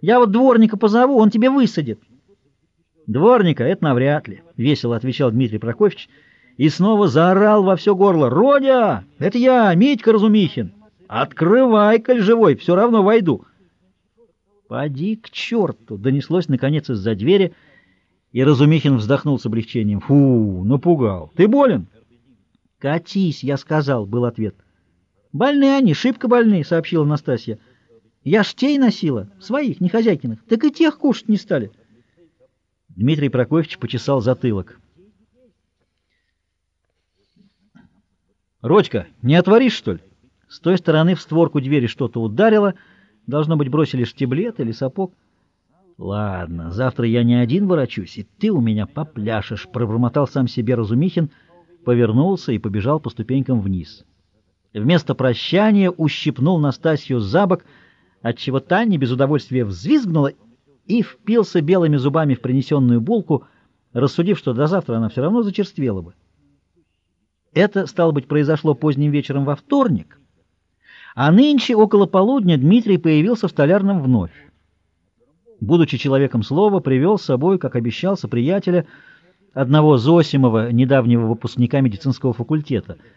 Я вот дворника позову, он тебе высадит. Дворника — это навряд ли, — весело отвечал Дмитрий Прокофьевич и снова заорал во все горло. «Родя, это я, Митька Разумихин! Открывай, коль живой, все равно войду!» «Поди к черту!» — донеслось наконец из-за двери, и Разумихин вздохнул с облегчением. «Фу, напугал! Ты болен?» «Катись!» — я сказал, — был ответ. «Больные они, шибко больные!» — сообщила Настасья. «Я ж тей носила, своих, не хозяйкиных, так и тех кушать не стали!» Дмитрий Прокофьевич почесал затылок. «Родька, не отворишь, что ли?» С той стороны в створку двери что-то ударило, должно быть, бросили штиблет или сапог. «Ладно, завтра я не один ворочусь, и ты у меня попляшешь», — пробормотал сам себе Разумихин, повернулся и побежал по ступенькам вниз. Вместо прощания ущипнул Настасью за бок, отчего та без удовольствия взвизгнула и впился белыми зубами в принесенную булку, рассудив, что до завтра она все равно зачерствела бы. Это, стало быть, произошло поздним вечером во вторник, а нынче около полудня Дмитрий появился в столярном вновь. Будучи человеком слова, привел с собой, как обещался, приятеля, одного Зосимова, недавнего выпускника медицинского факультета —